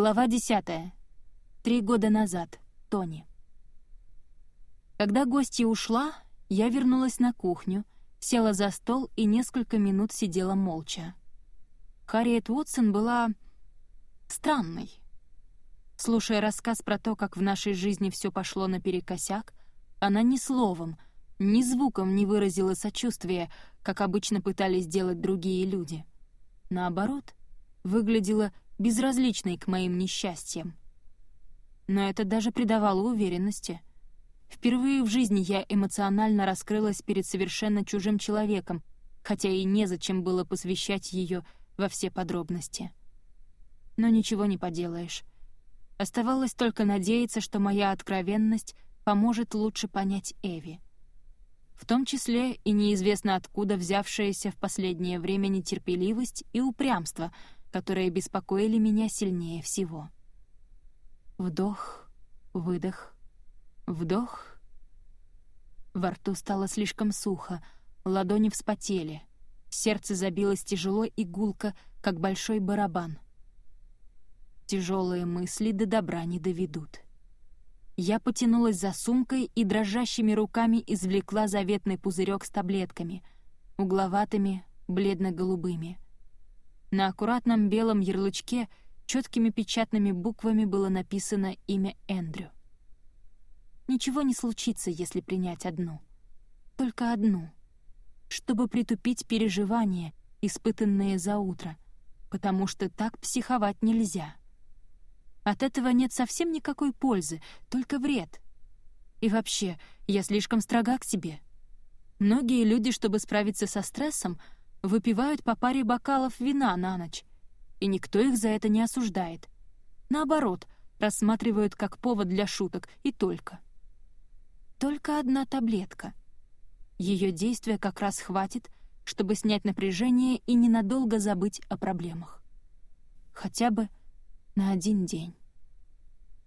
Глава 10. Три года назад. Тони. Когда гостья ушла, я вернулась на кухню, села за стол и несколько минут сидела молча. Харриет Уотсон была... странной. Слушая рассказ про то, как в нашей жизни все пошло наперекосяк, она ни словом, ни звуком не выразила сочувствия, как обычно пытались делать другие люди. Наоборот, выглядела безразличной к моим несчастьям. Но это даже придавало уверенности. Впервые в жизни я эмоционально раскрылась перед совершенно чужим человеком, хотя и незачем было посвящать ее во все подробности. Но ничего не поделаешь. Оставалось только надеяться, что моя откровенность поможет лучше понять Эви. В том числе и неизвестно откуда взявшаяся в последнее время нетерпеливость и упрямство — которые беспокоили меня сильнее всего. Вдох, выдох, вдох. Во рту стало слишком сухо, ладони вспотели, сердце забилось тяжело и гулко, как большой барабан. Тяжелые мысли до добра не доведут. Я потянулась за сумкой и дрожащими руками извлекла заветный пузырек с таблетками, угловатыми, бледно-голубыми — на аккуратном белом ярлычке четкими печатными буквами было написано имя Эндрю. Ничего не случится, если принять одну. Только одну. Чтобы притупить переживания, испытанные за утро, потому что так психовать нельзя. От этого нет совсем никакой пользы, только вред. И вообще, я слишком строга к себе. Многие люди, чтобы справиться со стрессом, выпивают по паре бокалов вина на ночь, и никто их за это не осуждает. Наоборот, рассматривают как повод для шуток и только. Только одна таблетка. Ее действия как раз хватит, чтобы снять напряжение и ненадолго забыть о проблемах. Хотя бы на один день.